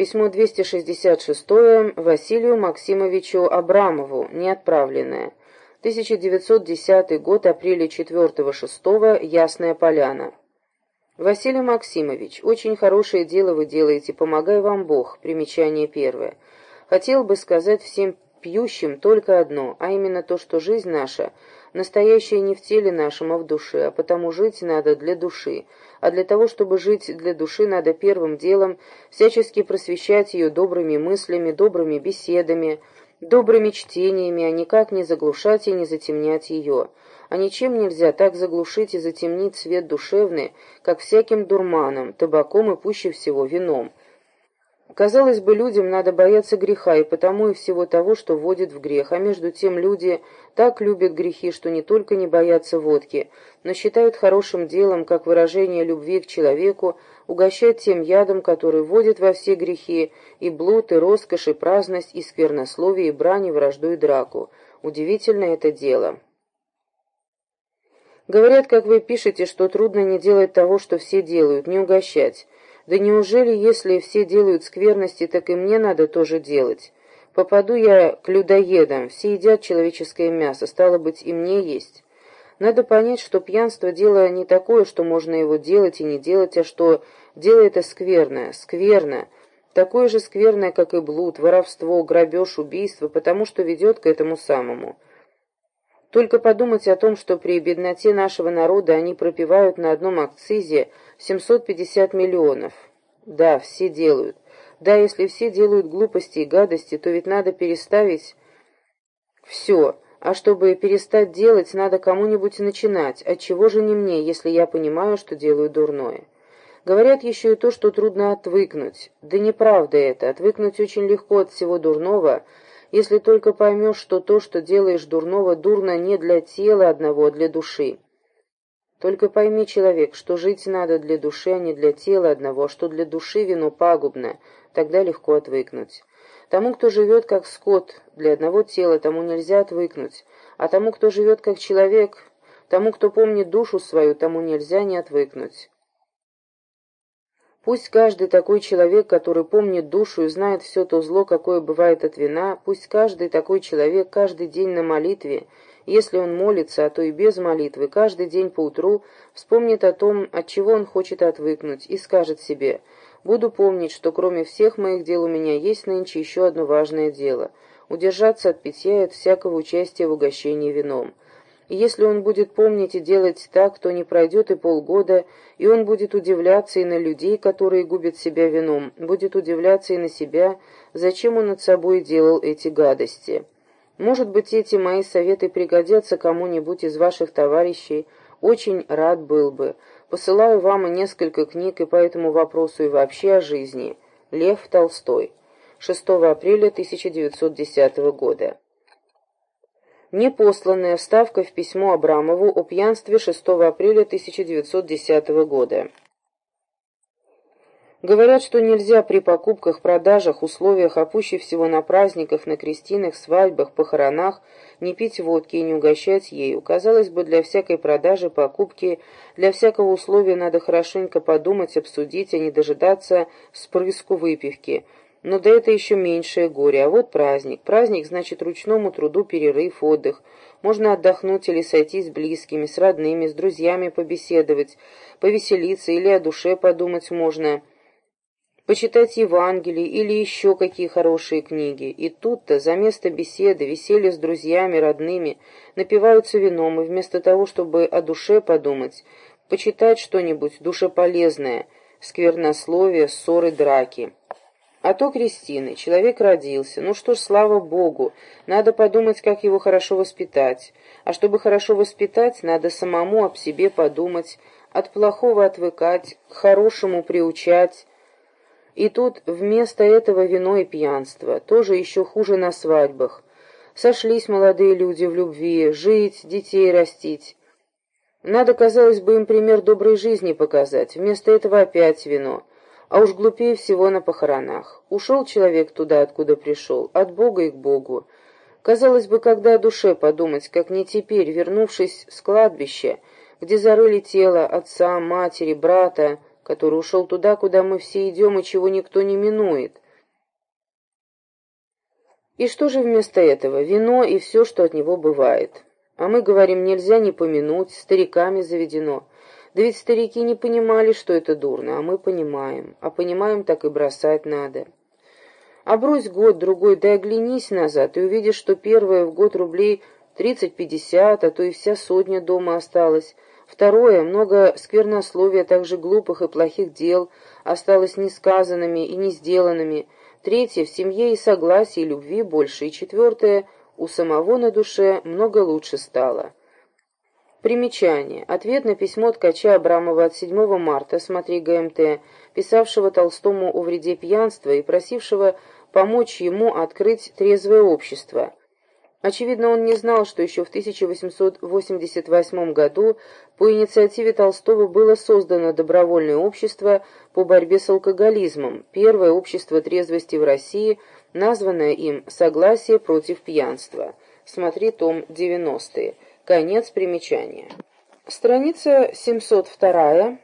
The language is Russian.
Письмо 266 Василию Максимовичу Абрамову, не отправленное. 1910 год, апреля 4-6, Ясная Поляна. Василий Максимович, очень хорошее дело вы делаете, помогай вам Бог. Примечание первое. Хотел бы сказать всем пьющим только одно, а именно то, что жизнь наша, настоящая не в теле нашем, а в душе, а потому жить надо для души, а для того, чтобы жить для души, надо первым делом всячески просвещать ее добрыми мыслями, добрыми беседами, добрыми чтениями, а никак не заглушать и не затемнять ее. А ничем нельзя так заглушить и затемнить свет душевный, как всяким дурманом, табаком и пуще всего вином, Казалось бы, людям надо бояться греха, и потому и всего того, что вводит в грех, а между тем люди так любят грехи, что не только не боятся водки, но считают хорошим делом, как выражение любви к человеку, угощать тем ядом, который вводит во все грехи, и блуд, и роскошь, и праздность, и сквернословие, и брань, и вражду, и драку. Удивительно это дело. Говорят, как вы пишете, что трудно не делать того, что все делают, не угощать. Да неужели, если все делают скверности, так и мне надо тоже делать? Попаду я к людоедам, все едят человеческое мясо, стало быть, и мне есть. Надо понять, что пьянство – дело не такое, что можно его делать и не делать, а что дело это скверное, скверно, такое же скверное, как и блуд, воровство, грабеж, убийство, потому что ведет к этому самому. Только подумать о том, что при бедноте нашего народа они пропивают на одном акцизе 750 миллионов. Да, все делают. Да, если все делают глупости и гадости, то ведь надо переставить все. А чтобы перестать делать, надо кому-нибудь начинать. Отчего же не мне, если я понимаю, что делаю дурное? Говорят еще и то, что трудно отвыкнуть. Да неправда это. Отвыкнуть очень легко от всего дурного – если только поймешь, что то, что делаешь дурного, дурно не для тела одного, а для души. Только пойми, человек, что жить надо для души, а не для тела одного, а что для души вино пагубно, тогда легко отвыкнуть. Тому, кто живет как скот, для одного тела, тому нельзя отвыкнуть, а тому, кто живет как человек, тому, кто помнит душу свою, тому нельзя не отвыкнуть. Пусть каждый такой человек, который помнит душу и знает все то зло, какое бывает от вина, пусть каждый такой человек каждый день на молитве, если он молится, а то и без молитвы, каждый день поутру вспомнит о том, от чего он хочет отвыкнуть, и скажет себе «Буду помнить, что кроме всех моих дел у меня есть нынче еще одно важное дело — удержаться от питья и от всякого участия в угощении вином». Если он будет помнить и делать так, то не пройдет и полгода, и он будет удивляться и на людей, которые губят себя вином, будет удивляться и на себя, зачем он над собой делал эти гадости. Может быть, эти мои советы пригодятся кому-нибудь из ваших товарищей, очень рад был бы. Посылаю вам и несколько книг и по этому вопросу и вообще о жизни. Лев Толстой. 6 апреля 1910 года непосланная вставка в письмо Абрамову о пьянстве 6 апреля 1910 года. Говорят, что нельзя при покупках, продажах, условиях, а пуще всего на праздниках, на крестинах, свадьбах, похоронах, не пить водки и не угощать ею. Казалось бы, для всякой продажи, покупки, для всякого условия надо хорошенько подумать, обсудить, а не дожидаться спрыску выпивки – но да это еще меньшее горе. А вот праздник. Праздник значит ручному труду перерыв, отдых. Можно отдохнуть или сойтись с близкими, с родными, с друзьями побеседовать, повеселиться или о душе подумать можно. Почитать Евангелие или еще какие хорошие книги. И тут-то за место беседы, веселья с друзьями, родными, напиваются вином, и вместо того, чтобы о душе подумать, почитать что-нибудь душеполезное, сквернословие, ссоры, драки. А то Кристины, человек родился, ну что ж, слава Богу, надо подумать, как его хорошо воспитать. А чтобы хорошо воспитать, надо самому об себе подумать, от плохого отвыкать, к хорошему приучать. И тут вместо этого вино и пьянство, тоже еще хуже на свадьбах. Сошлись молодые люди в любви, жить, детей растить. Надо, казалось бы, им пример доброй жизни показать, вместо этого опять вино. А уж глупее всего на похоронах. Ушел человек туда, откуда пришел, от Бога и к Богу. Казалось бы, когда о душе подумать, как не теперь, вернувшись с кладбища, где зарыли тело отца, матери, брата, который ушел туда, куда мы все идем и чего никто не минует, И что же вместо этого? Вино и все, что от него бывает. А мы говорим, нельзя не помянуть, стариками заведено. Да ведь старики не понимали, что это дурно, а мы понимаем. А понимаем, так и бросать надо. А брось год-другой, да оглянись назад, и увидишь, что первое в год рублей тридцать-пятьдесят, а то и вся сотня дома осталась. Второе, много сквернословия, также глупых и плохих дел, осталось несказанными и не сделанными. Третье, в семье и согласии, и любви больше. И четвертое, у самого на душе много лучше стало. Примечание. Ответ на письмо ткача Абрамова от 7 марта, смотри ГМТ, писавшего Толстому о вреде пьянства и просившего помочь ему открыть трезвое общество. Очевидно, он не знал, что еще в 1888 году по инициативе Толстого было создано добровольное общество по борьбе с алкоголизмом, первое общество трезвости в России, названное им «Согласие против пьянства». Смотри том 90 Конец примечания. Страница 702